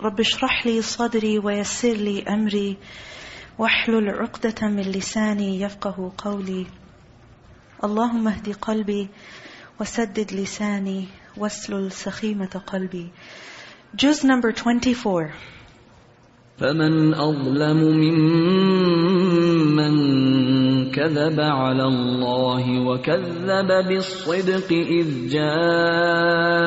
رب اشرح لي صدري ويسر لي أمري واحلل عقدة من لساني يفقه قولي. اللهم اهد قلبي وسدد لساني واسلل سخيمة قلبي. Juz number 24 فمن أظلم ممن كذب على الله وكذب بالصدق إذ جاءه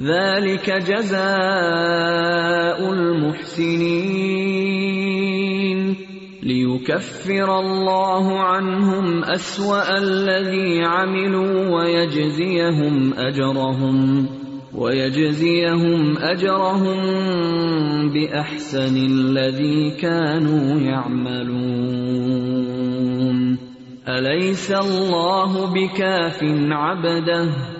ذلك جزاء المحسنين. ليكفر الله عنهم أسوأ الذي عملوا ويجزيهم أجرهم ويجزيهم أجرهم بأحسن الذي كانوا يعملون. أليس الله بكاف عبده؟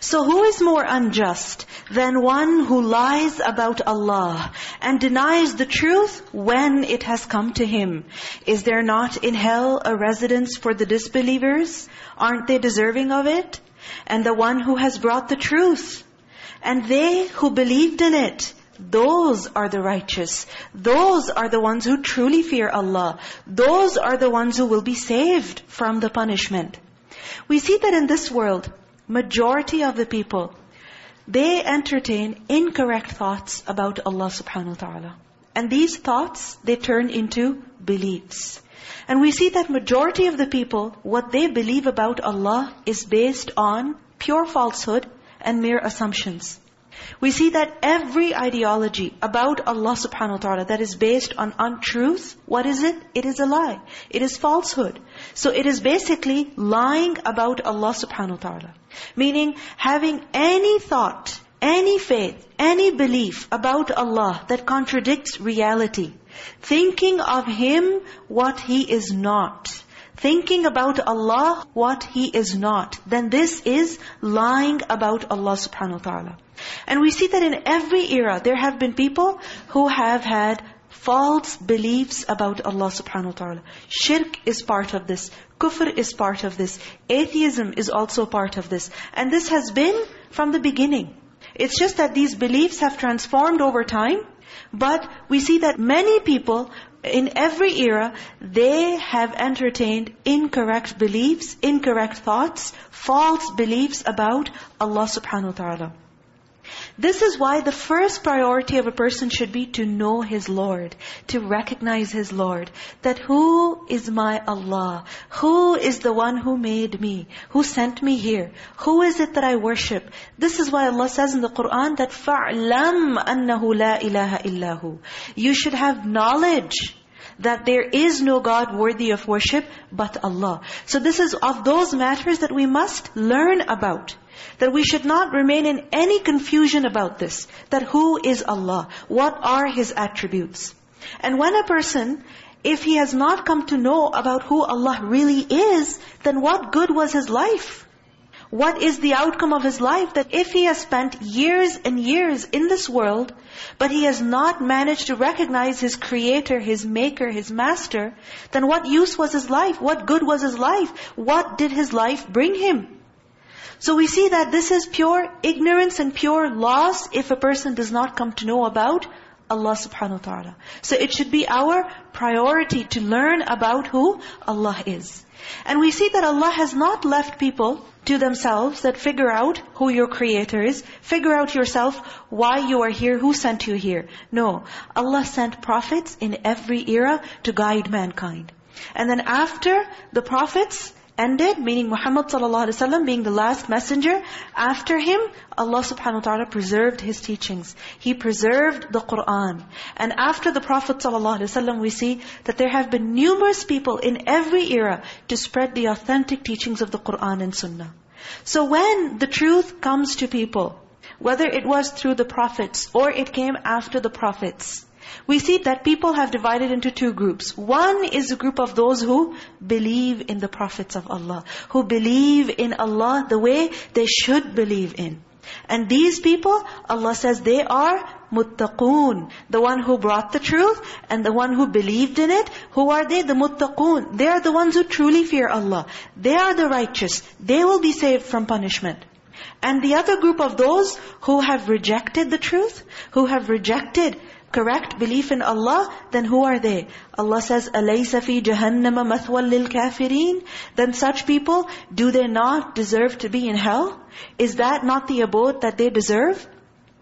So who is more unjust than one who lies about Allah and denies the truth when it has come to him? Is there not in hell a residence for the disbelievers? Aren't they deserving of it? And the one who has brought the truth. And they who believed in it. Those are the righteous. Those are the ones who truly fear Allah. Those are the ones who will be saved from the punishment. We see that in this world, majority of the people, they entertain incorrect thoughts about Allah subhanahu wa ta'ala. And these thoughts, they turn into beliefs. And we see that majority of the people, what they believe about Allah is based on pure falsehood and mere assumptions. We see that every ideology about Allah subhanahu wa ta'ala that is based on untruth, what is it? It is a lie. It is falsehood. So it is basically lying about Allah subhanahu wa ta'ala. Meaning having any thought, any faith, any belief about Allah that contradicts reality. Thinking of Him what He is not. Thinking about Allah what He is not. Then this is lying about Allah subhanahu wa ta'ala. And we see that in every era, there have been people who have had false beliefs about Allah subhanahu wa ta'ala. Shirk is part of this. Kufr is part of this. Atheism is also part of this. And this has been from the beginning. It's just that these beliefs have transformed over time. But we see that many people in every era, they have entertained incorrect beliefs, incorrect thoughts, false beliefs about Allah subhanahu wa ta'ala. This is why the first priority of a person should be to know his Lord, to recognize his Lord. That who is my Allah? Who is the one who made me? Who sent me here? Who is it that I worship? This is why Allah says in the Qur'an that فَعْلَمْ أَنَّهُ لَا إِلَهَ إِلَّا هُ You should have knowledge that there is no God worthy of worship but Allah. So this is of those matters that we must learn about. That we should not remain in any confusion about this. That who is Allah? What are His attributes? And when a person, if he has not come to know about who Allah really is, then what good was his life? What is the outcome of his life? That if he has spent years and years in this world, but he has not managed to recognize his creator, his maker, his master, then what use was his life? What good was his life? What did his life bring him? So we see that this is pure ignorance and pure loss if a person does not come to know about Allah subhanahu wa ta'ala. So it should be our priority to learn about who Allah is. And we see that Allah has not left people to themselves that figure out who your creator is. Figure out yourself why you are here, who sent you here. No. Allah sent prophets in every era to guide mankind. And then after the prophets, ended, meaning Muhammad ﷺ being the last messenger, after him, Allah subhanahu wa ta'ala preserved His teachings. He preserved the Qur'an. And after the Prophet ﷺ, we see that there have been numerous people in every era to spread the authentic teachings of the Qur'an and Sunnah. So when the truth comes to people, whether it was through the prophets or it came after the prophets, we see that people have divided into two groups. One is a group of those who believe in the prophets of Allah, who believe in Allah the way they should believe in. And these people, Allah says they are muttaqoon. The one who brought the truth and the one who believed in it. Who are they? The muttaqoon. They are the ones who truly fear Allah. They are the righteous. They will be saved from punishment. And the other group of those who have rejected the truth, who have rejected correct belief in Allah, then who are they? Allah says, أَلَيْسَ فِي جَهَنَّمَ مَثْوًا لِلْكَافِرِينَ Then such people, do they not deserve to be in hell? Is that not the abode that they deserve?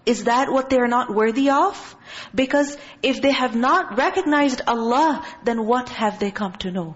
Is that what they are not worthy of? Because if they have not recognized Allah, then what have they come to know?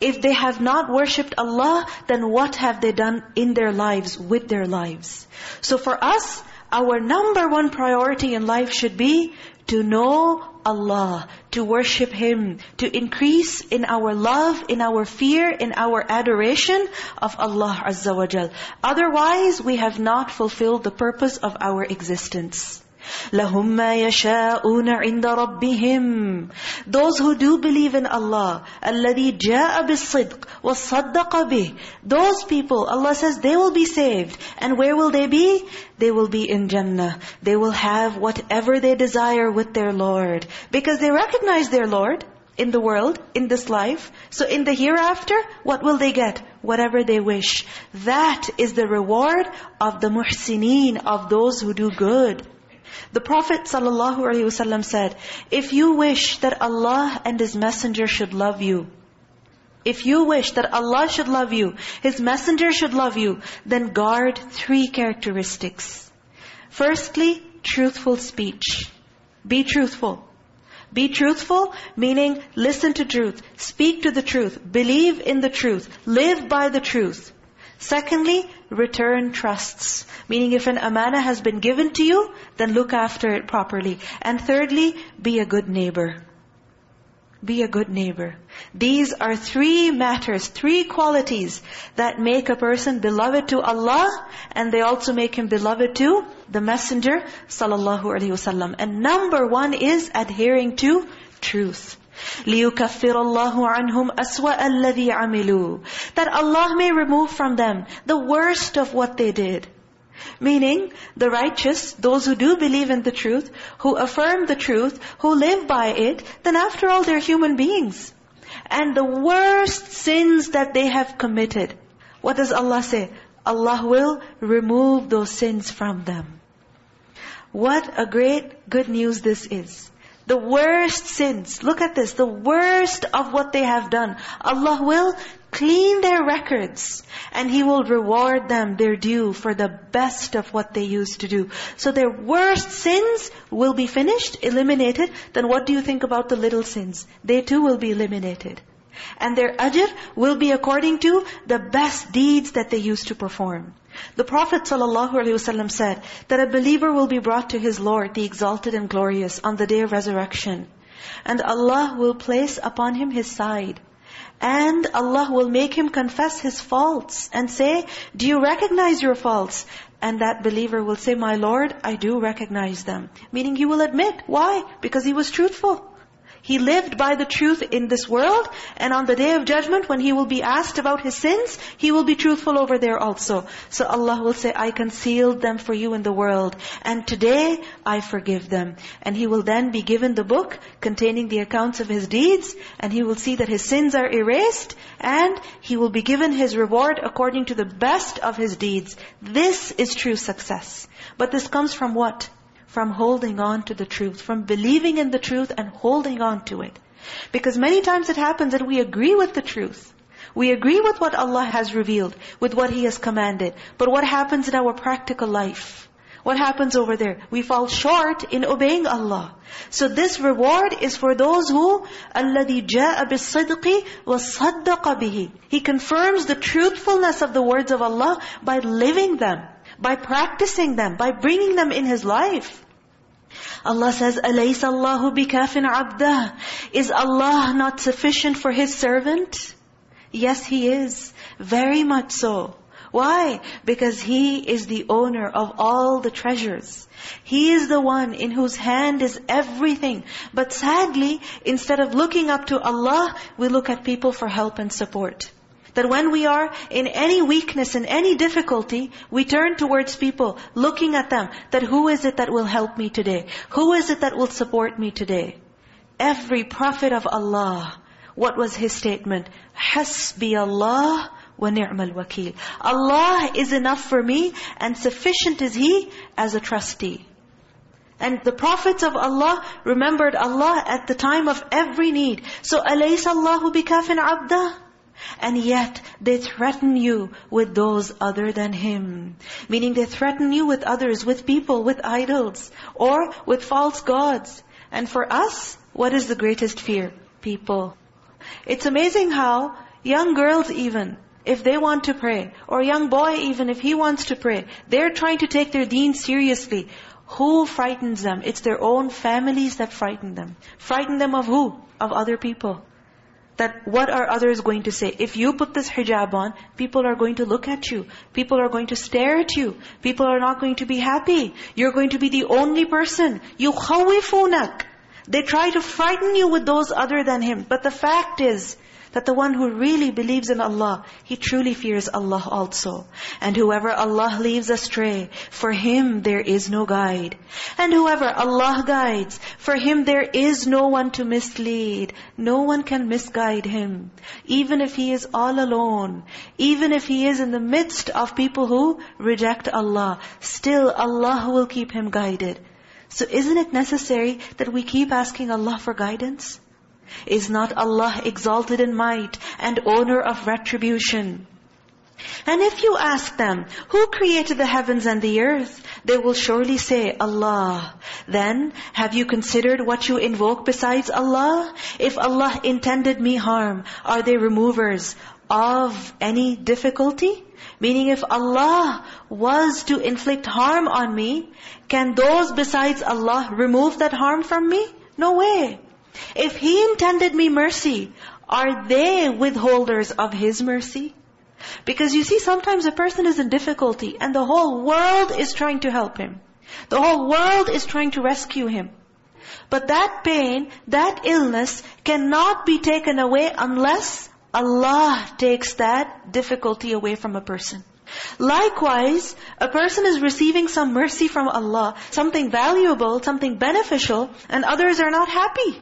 If they have not worshipped Allah, then what have they done in their lives, with their lives? So for us, our number one priority in life should be to know Allah, to worship Him, to increase in our love, in our fear, in our adoration of Allah Azza wa Jal. Otherwise, we have not fulfilled the purpose of our existence. لَهُمْ مَا يَشَاءُونَ عِنْدَ رَبِّهِمْ Those who do believe in Allah, الَّذِي جَاءَ بِالصِّدْقِ وَصَدَّقَ بِهِ Those people, Allah says, they will be saved. And where will they be? They will be in Jannah. They will have whatever they desire with their Lord. Because they recognize their Lord in the world, in this life. So in the hereafter, what will they get? Whatever they wish. That is the reward of the muhsineen, of those who do good. The Prophet ﷺ said, if you wish that Allah and His Messenger should love you, if you wish that Allah should love you, His Messenger should love you, then guard three characteristics. Firstly, truthful speech. Be truthful. Be truthful, meaning listen to truth, speak to the truth, believe in the truth, live by the truth. Secondly, return trusts. Meaning if an amana has been given to you, then look after it properly. And thirdly, be a good neighbor. Be a good neighbor. These are three matters, three qualities that make a person beloved to Allah and they also make him beloved to the Messenger sallallahu alaihi wasallam. And number one is adhering to truth. لِيُكَفِّرَ اللَّهُ عَنْهُمْ أَسْوَأَ الَّذِي عَمِلُوا That Allah may remove from them the worst of what they did. Meaning, the righteous, those who do believe in the truth, who affirm the truth, who live by it, then after all they're human beings. And the worst sins that they have committed, what does Allah say? Allah will remove those sins from them. What a great good news this is. The worst sins, look at this, the worst of what they have done. Allah will clean their records and He will reward them their due for the best of what they used to do. So their worst sins will be finished, eliminated. Then what do you think about the little sins? They too will be eliminated. And their ajr will be according to the best deeds that they used to perform. The Prophet ﷺ said that a believer will be brought to his Lord, the exalted and glorious, on the day of resurrection. And Allah will place upon him his side. And Allah will make him confess his faults and say, do you recognize your faults? And that believer will say, my Lord, I do recognize them. Meaning he will admit. Why? Because he was truthful. He lived by the truth in this world, and on the day of judgment, when he will be asked about his sins, he will be truthful over there also. So Allah will say, I concealed them for you in the world, and today I forgive them. And he will then be given the book containing the accounts of his deeds, and he will see that his sins are erased, and he will be given his reward according to the best of his deeds. This is true success. But this comes from what? from holding on to the truth, from believing in the truth and holding on to it. Because many times it happens that we agree with the truth. We agree with what Allah has revealed, with what He has commanded. But what happens in our practical life? What happens over there? We fall short in obeying Allah. So this reward is for those who الَّذِي جَاءَ بِالصِّدْقِ وَصَدَّقَ بِهِ He confirms the truthfulness of the words of Allah by living them by practicing them, by bringing them in his life. Allah says, أَلَيْسَ اللَّهُ بِكَافٍ عَبْدَهِ Is Allah not sufficient for His servant? Yes, He is. Very much so. Why? Because He is the owner of all the treasures. He is the one in whose hand is everything. But sadly, instead of looking up to Allah, we look at people for help and support. That when we are in any weakness, in any difficulty, we turn towards people, looking at them, that who is it that will help me today? Who is it that will support me today? Every prophet of Allah, what was his statement? Hasbi Allah wa ni'mal wakil. Allah is enough for me and sufficient is He as a trustee. And the prophets of Allah remembered Allah at the time of every need. So, أَلَيْسَ اللَّهُ بِكَافٍ عَبْدًا and yet they threaten you with those other than Him. Meaning they threaten you with others, with people, with idols, or with false gods. And for us, what is the greatest fear? People. It's amazing how young girls even, if they want to pray, or young boy even, if he wants to pray, they're trying to take their deen seriously. Who frightens them? It's their own families that frighten them. Frighten them of who? Of other people that what are others going to say? If you put this hijab on, people are going to look at you. People are going to stare at you. People are not going to be happy. You're going to be the only person. يُخَوِّفُونَكَ They try to frighten you with those other than Him. But the fact is, that the one who really believes in Allah, he truly fears Allah also. And whoever Allah leaves astray, for him there is no guide. And whoever Allah guides, for him there is no one to mislead. No one can misguide him. Even if he is all alone, even if he is in the midst of people who reject Allah, still Allah will keep him guided. So isn't it necessary that we keep asking Allah for guidance? Is not Allah exalted in might and owner of retribution? And if you ask them, who created the heavens and the earth? They will surely say, Allah. Then, have you considered what you invoke besides Allah? If Allah intended me harm, are they removers of any difficulty? Meaning if Allah was to inflict harm on me, can those besides Allah remove that harm from me? No way. If He intended me mercy, are they withholders of His mercy? Because you see, sometimes a person is in difficulty and the whole world is trying to help him. The whole world is trying to rescue him. But that pain, that illness cannot be taken away unless Allah takes that difficulty away from a person. Likewise, a person is receiving some mercy from Allah, something valuable, something beneficial, and others are not happy.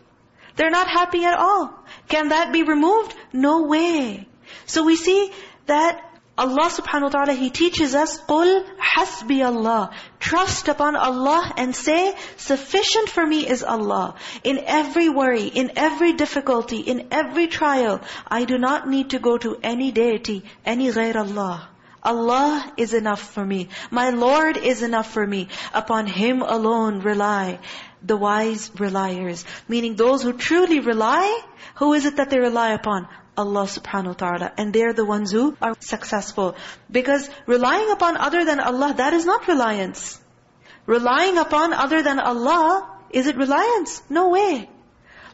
They're not happy at all. Can that be removed? No way. So we see that Allah subhanahu wa ta'ala, He teaches us, قُلْ حَسْبِيَ اللَّهِ Trust upon Allah and say, sufficient for me is Allah. In every worry, in every difficulty, in every trial, I do not need to go to any deity, any غير Allah. Allah is enough for me. My Lord is enough for me. Upon Him alone rely the wise reliers. Meaning those who truly rely, who is it that they rely upon? Allah subhanahu wa ta'ala. And they're the ones who are successful. Because relying upon other than Allah, that is not reliance. Relying upon other than Allah, is it reliance? No way.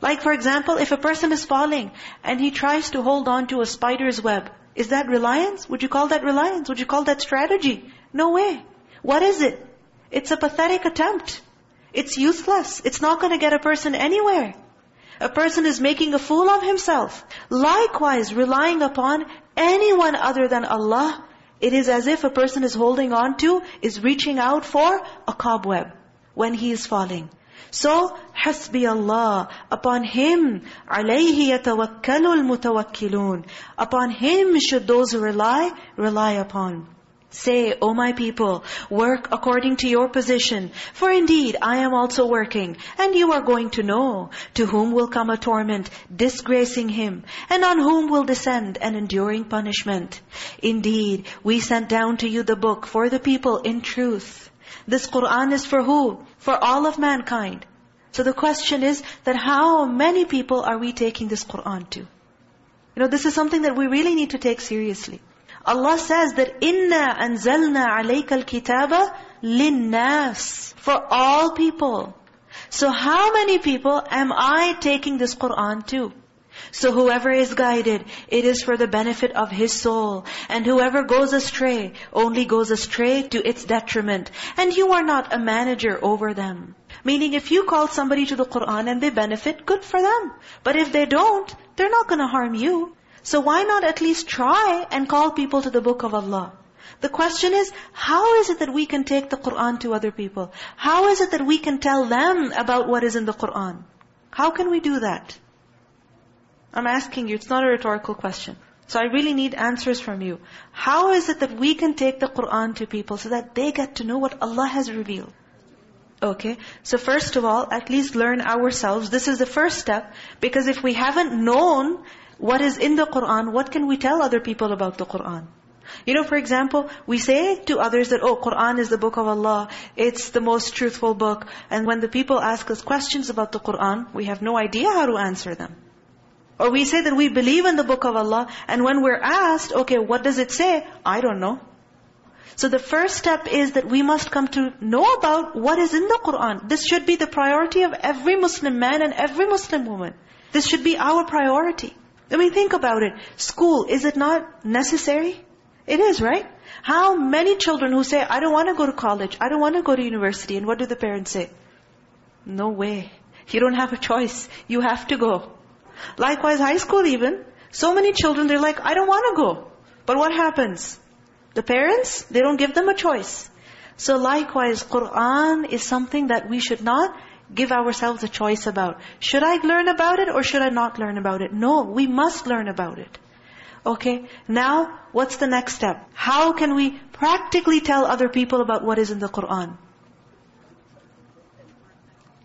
Like for example, if a person is falling and he tries to hold on to a spider's web, is that reliance? Would you call that reliance? Would you call that strategy? No way. What is it? It's a pathetic attempt. It's useless. It's not going to get a person anywhere. A person is making a fool of himself. Likewise, relying upon anyone other than Allah, it is as if a person is holding on to, is reaching out for a cobweb when he is falling. So, حَسْبِيَ Allah. Upon Him, عَلَيْهِ يَتَوَكَّلُ الْمُتَوَكِّلُونَ Upon Him should those who rely, rely upon. Say, O my people, work according to your position. For indeed, I am also working. And you are going to know to whom will come a torment, disgracing him, and on whom will descend an enduring punishment. Indeed, we sent down to you the book for the people in truth. This Qur'an is for who? For all of mankind. So the question is that how many people are we taking this Qur'an to? You know, this is something that we really need to take seriously. Allah says that inna anzalna alayka al-kitaba lin-nas for all people. So how many people am I taking this Qur'an to? So whoever is guided, it is for the benefit of his soul. And whoever goes astray, only goes astray to its detriment. And you are not a manager over them. Meaning if you call somebody to the Qur'an and they benefit, good for them. But if they don't, they're not going to harm you. So why not at least try and call people to the book of Allah? The question is, how is it that we can take the Qur'an to other people? How is it that we can tell them about what is in the Qur'an? How can we do that? I'm asking you, it's not a rhetorical question. So I really need answers from you. How is it that we can take the Qur'an to people so that they get to know what Allah has revealed? Okay, so first of all, at least learn ourselves. This is the first step. Because if we haven't known what is in the Qur'an, what can we tell other people about the Qur'an? You know, for example, we say to others that, oh, Qur'an is the book of Allah. It's the most truthful book. And when the people ask us questions about the Qur'an, we have no idea how to answer them. Or we say that we believe in the book of Allah. And when we're asked, okay, what does it say? I don't know. So the first step is that we must come to know about what is in the Qur'an. This should be the priority of every Muslim man and every Muslim woman. This should be our priority. I mean, think about it. School, is it not necessary? It is, right? How many children who say, I don't want to go to college, I don't want to go to university, and what do the parents say? No way. You don't have a choice. You have to go. Likewise, high school even. So many children, they're like, I don't want to go. But what happens? The parents, they don't give them a choice. So likewise, Qur'an is something that we should not give ourselves a choice about. Should I learn about it or should I not learn about it? No, we must learn about it. Okay, now what's the next step? How can we practically tell other people about what is in the Qur'an?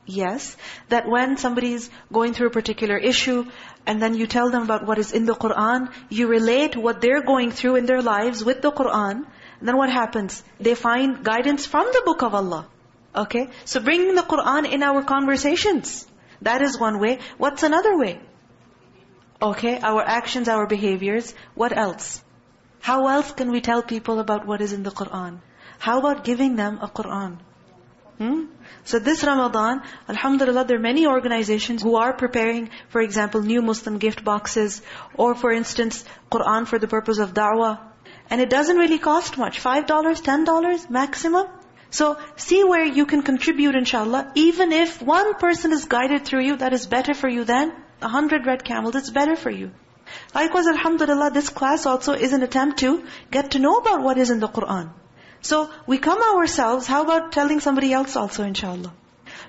Yes, that when somebody is going through a particular issue and then you tell them about what is in the Qur'an, you relate what they're going through in their lives with the Qur'an, then what happens? They find guidance from the book of Allah. Okay? So bringing the Qur'an in our conversations. That is one way. What's another way? Okay, our actions, our behaviors. What else? How else can we tell people about what is in the Qur'an? How about giving them a Qur'an? Hmm? So this Ramadan, Alhamdulillah, there are many organizations who are preparing, for example, new Muslim gift boxes, or for instance, Qur'an for the purpose of da'wah. And it doesn't really cost much. $5, $10 maximum. So see where you can contribute inshallah. Even if one person is guided through you, that is better for you than a hundred red camels. It's better for you. Likewise, alhamdulillah, this class also is an attempt to get to know about what is in the Qur'an. So we come ourselves, how about telling somebody else also inshallah?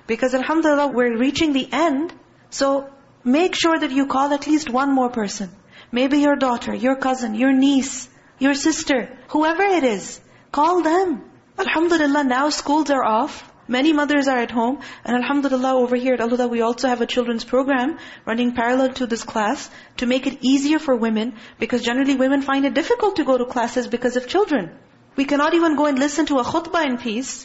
Because alhamdulillah, we're reaching the end. So make sure that you call at least one more person. Maybe your daughter, your cousin, your niece, your sister, whoever it is. Call them. Alhamdulillah, now schools are off. Many mothers are at home. And Alhamdulillah, over here at Al-Huda, we also have a children's program running parallel to this class to make it easier for women. Because generally women find it difficult to go to classes because of children. We cannot even go and listen to a khutbah in peace.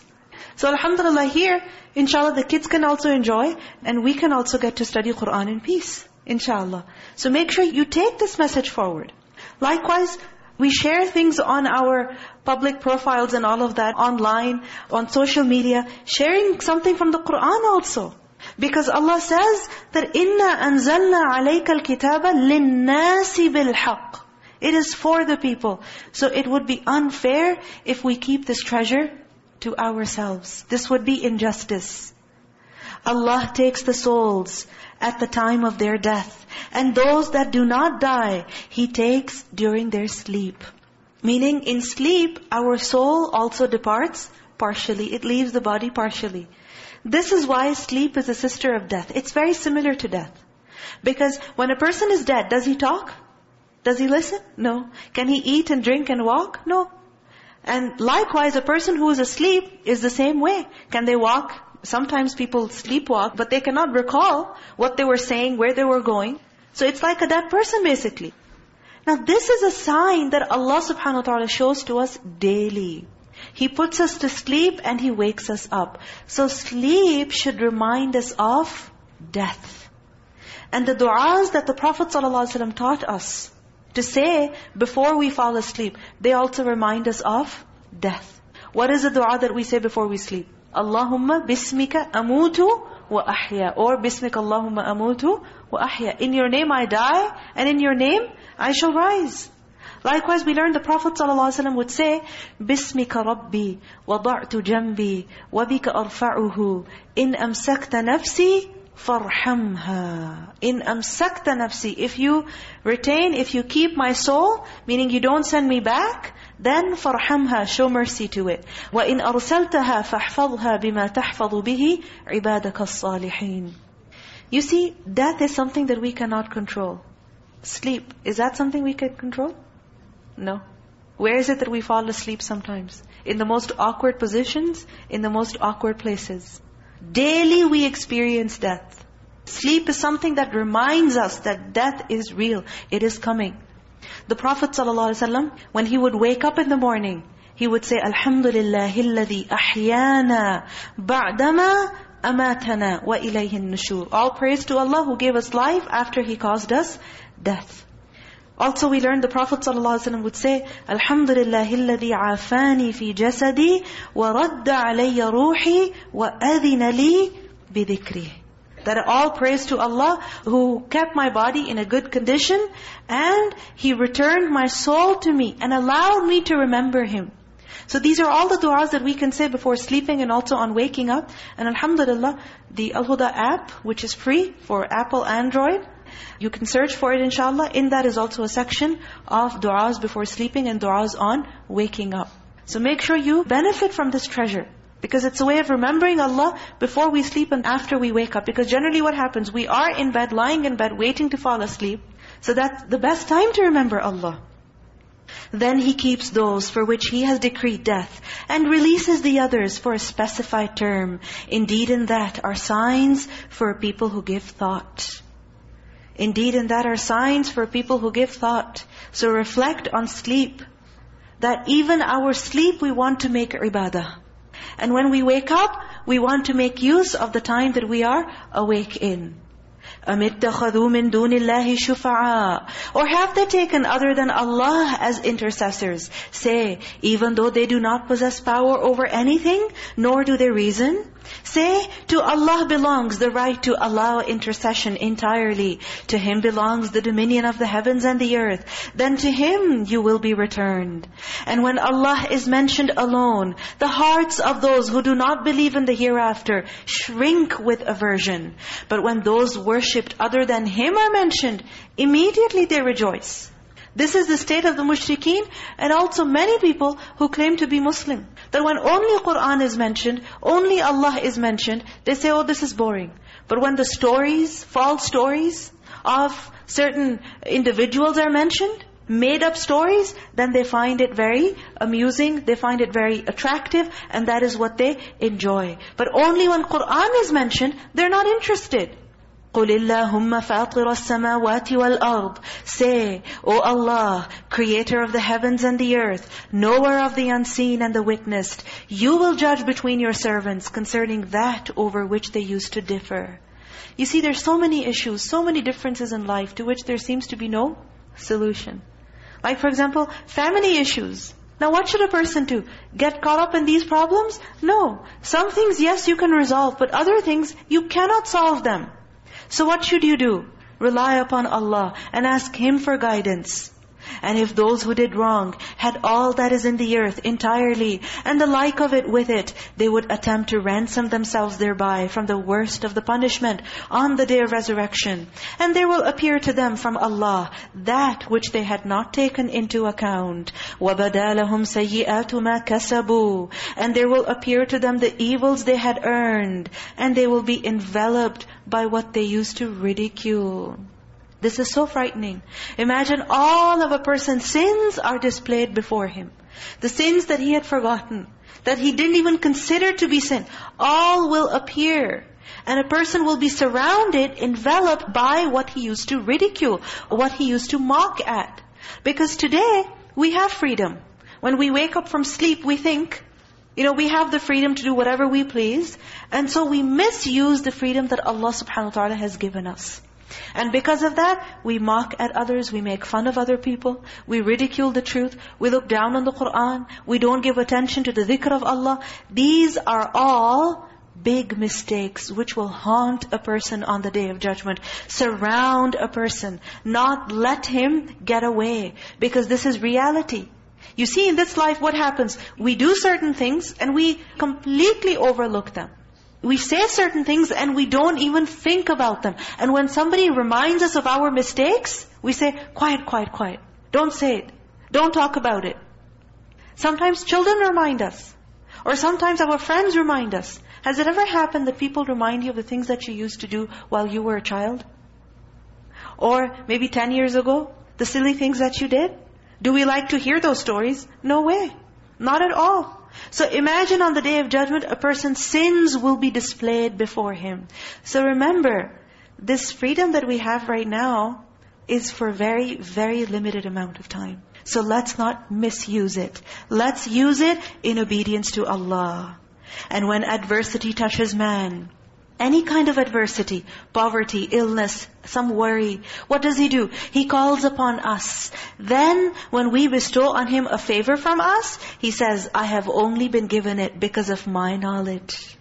So Alhamdulillah, here, inshallah, the kids can also enjoy. And we can also get to study Qur'an in peace. Inshallah. So make sure you take this message forward. Likewise, we share things on our public profiles and all of that online, on social media, sharing something from the Qur'an also. Because Allah says that إِنَّا أَنزَلْنَا عَلَيْكَ الْكِتَابَ لِلنَّاسِ بِالْحَقِّ It is for the people. So it would be unfair if we keep this treasure to ourselves. This would be injustice. Allah takes the souls at the time of their death. And those that do not die, He takes during their sleep. Meaning in sleep, our soul also departs partially. It leaves the body partially. This is why sleep is a sister of death. It's very similar to death. Because when a person is dead, does he talk? Does he listen? No. Can he eat and drink and walk? No. And likewise, a person who is asleep is the same way. Can they walk? Sometimes people sleepwalk, but they cannot recall what they were saying, where they were going. So it's like a dead person basically. Now this is a sign that Allah subhanahu wa ta'ala shows to us daily. He puts us to sleep and He wakes us up. So sleep should remind us of death. And the du'as that the Prophet ﷺ taught us to say before we fall asleep, they also remind us of death. What is the dua that we say before we sleep? Allahumma bismika amutu wa ahya. Or bismika Allahumma amutu wa ahya. In your name I die, and in your name I shall rise. Likewise, we learned the Prophet ﷺ would say, بِسْمِكَ رَبِّي وَضَعْتُ جَنْبِي وَبِكَ أَرْفَعُهُ إِنْ أَمْسَكْتَ نَفْسِي فَارْحَمْهَا إِنْ أَمْسَكْتَ نَفْسِي If you retain, if you keep my soul, meaning you don't send me back, then فَارْحَمْهَا Show mercy to it. وَإِنْ أَرْسَلْتَهَا فَاحْفَظْهَا بِمَا تَحْفَظُ بِهِ عِبَادَكَ الصَّالِحِينَ You see, death is something that we cannot control. Sleep, is that something we can control? No. Where is it that we fall asleep sometimes? In the most awkward positions, in the most awkward places. Daily we experience death. Sleep is something that reminds us that death is real. It is coming. The Prophet ﷺ, when he would wake up in the morning, he would say, Alhamdulillahi alladhi ahyana ba'dama amatana wa ilayhin. All praise to Allah who gave us life after He caused us death. Also we learned the Prophet ﷺ would say, Alhamdulillahi alladhi afani fi jasadi wa radda alayya ruhi wa adhina li bidhikrihi. That all praise to Allah who kept my body in a good condition and He returned my soul to me and allowed me to remember Him. So these are all the du'as that we can say before sleeping and also on waking up. And alhamdulillah, the Al-Huda app, which is free for Apple, Android, you can search for it inshallah. In that is also a section of du'as before sleeping and du'as on waking up. So make sure you benefit from this treasure. Because it's a way of remembering Allah before we sleep and after we wake up. Because generally what happens, we are in bed, lying in bed, waiting to fall asleep. So that's the best time to remember Allah. Then He keeps those for which He has decreed death and releases the others for a specified term. Indeed in that are signs for people who give thought. Indeed in that are signs for people who give thought. So reflect on sleep. That even our sleep we want to make ibadah. And when we wake up, we want to make use of the time that we are awake in. أَمِ اتَّخَذُوا مِن دُونِ اللَّهِ شُفَعَاءَ Or have they taken other than Allah as intercessors? Say, even though they do not possess power over anything, nor do they reason. Say, to Allah belongs the right to allow intercession entirely. To Him belongs the dominion of the heavens and the earth. Then to Him you will be returned. And when Allah is mentioned alone, the hearts of those who do not believe in the hereafter shrink with aversion. But when those worshipped other than Him are mentioned, immediately they rejoice. This is the state of the mushrikeen and also many people who claim to be Muslim. That when only Qur'an is mentioned, only Allah is mentioned, they say, oh this is boring. But when the stories, false stories of certain individuals are mentioned, made up stories, then they find it very amusing, they find it very attractive, and that is what they enjoy. But only when Qur'an is mentioned, they're not interested. قُلِ اللَّهُمَّ فَاطِرَ السَّمَاوَاتِ وَالْأَرْضِ Say, O Allah, creator of the heavens and the earth, knower of the unseen and the witnessed, you will judge between your servants concerning that over which they used to differ. You see, there's so many issues, so many differences in life to which there seems to be no solution. Like for example, family issues. Now what should a person do? Get caught up in these problems? No. Some things, yes, you can resolve, but other things, you cannot solve them. So what should you do? Rely upon Allah and ask Him for guidance. And if those who did wrong had all that is in the earth entirely, and the like of it with it, they would attempt to ransom themselves thereby from the worst of the punishment on the day of resurrection. And there will appear to them from Allah that which they had not taken into account. وَبَدَالَهُمْ سَيِّئَاتُ مَا كَسَبُوا And there will appear to them the evils they had earned, and they will be enveloped by what they used to ridicule. This is so frightening. Imagine all of a person's sins are displayed before him. The sins that he had forgotten, that he didn't even consider to be sin, all will appear. And a person will be surrounded, enveloped by what he used to ridicule, what he used to mock at. Because today, we have freedom. When we wake up from sleep, we think, you know, we have the freedom to do whatever we please. And so we misuse the freedom that Allah subhanahu wa ta'ala has given us. And because of that, we mock at others, we make fun of other people, we ridicule the truth, we look down on the Qur'an, we don't give attention to the dhikr of Allah. These are all big mistakes which will haunt a person on the Day of Judgment. Surround a person, not let him get away. Because this is reality. You see in this life what happens? We do certain things and we completely overlook them. We say certain things and we don't even think about them. And when somebody reminds us of our mistakes, we say, quiet, quiet, quiet. Don't say it. Don't talk about it. Sometimes children remind us. Or sometimes our friends remind us. Has it ever happened that people remind you of the things that you used to do while you were a child? Or maybe 10 years ago, the silly things that you did? Do we like to hear those stories? No way. Not at all. So imagine on the Day of Judgment, a person's sins will be displayed before him. So remember, this freedom that we have right now is for very, very limited amount of time. So let's not misuse it. Let's use it in obedience to Allah. And when adversity touches man, any kind of adversity, poverty, illness, some worry. What does he do? He calls upon us. Then, when we bestow on him a favor from us, he says, I have only been given it because of my knowledge.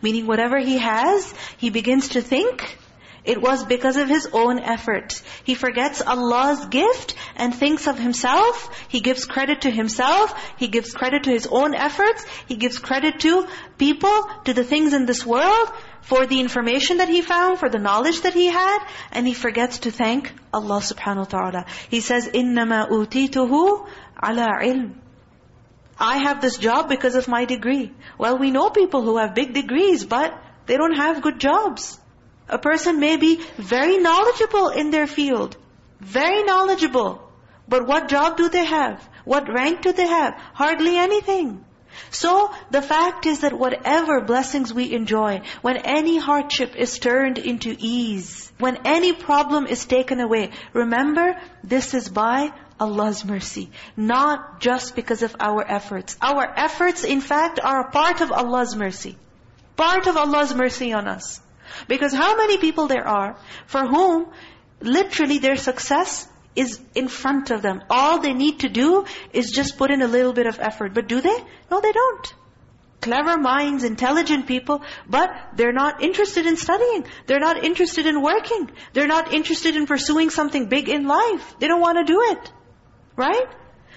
Meaning whatever he has, he begins to think, it was because of his own effort. He forgets Allah's gift and thinks of himself. He gives credit to himself. He gives credit to his own efforts. He gives credit to people, to the things in this world for the information that he found, for the knowledge that he had, and he forgets to thank Allah subhanahu wa ta'ala. He says, إِنَّمَا أُوتِيتُهُ عَلَىٰ عِلْمٍ I have this job because of my degree. Well, we know people who have big degrees, but they don't have good jobs. A person may be very knowledgeable in their field. Very knowledgeable. But what job do they have? What rank do they have? Hardly anything. So the fact is that whatever blessings we enjoy, when any hardship is turned into ease, when any problem is taken away, remember this is by Allah's mercy. Not just because of our efforts. Our efforts in fact are a part of Allah's mercy. Part of Allah's mercy on us. Because how many people there are for whom literally their success is in front of them. All they need to do is just put in a little bit of effort. But do they? No, they don't. Clever minds, intelligent people, but they're not interested in studying. They're not interested in working. They're not interested in pursuing something big in life. They don't want to do it. Right?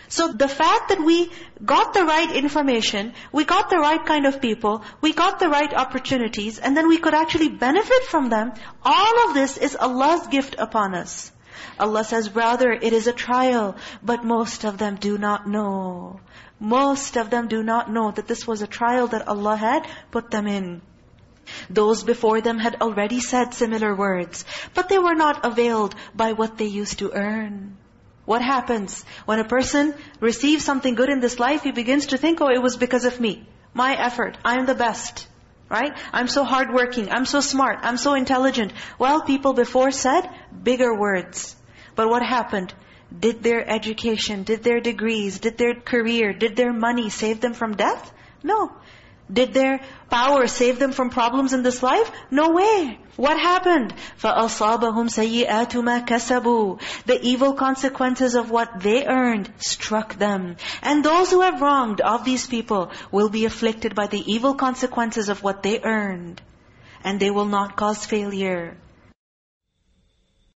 So the fact that we got the right information, we got the right kind of people, we got the right opportunities, and then we could actually benefit from them, all of this is Allah's gift upon us. Allah says, rather it is a trial, but most of them do not know. Most of them do not know that this was a trial that Allah had put them in. Those before them had already said similar words, but they were not availed by what they used to earn. What happens? When a person receives something good in this life, he begins to think, oh, it was because of me. My effort. I'm the best. Right? I'm so hardworking. I'm so smart. I'm so intelligent. Well, people before said bigger words. But what happened? Did their education, did their degrees, did their career, did their money save them from death? No. Did their power save them from problems in this life? No way. What happened? فَأَصَابَهُمْ سَيِّئَاتُ مَا كَسَبُوا The evil consequences of what they earned struck them. And those who have wronged of these people will be afflicted by the evil consequences of what they earned. And they will not cause failure.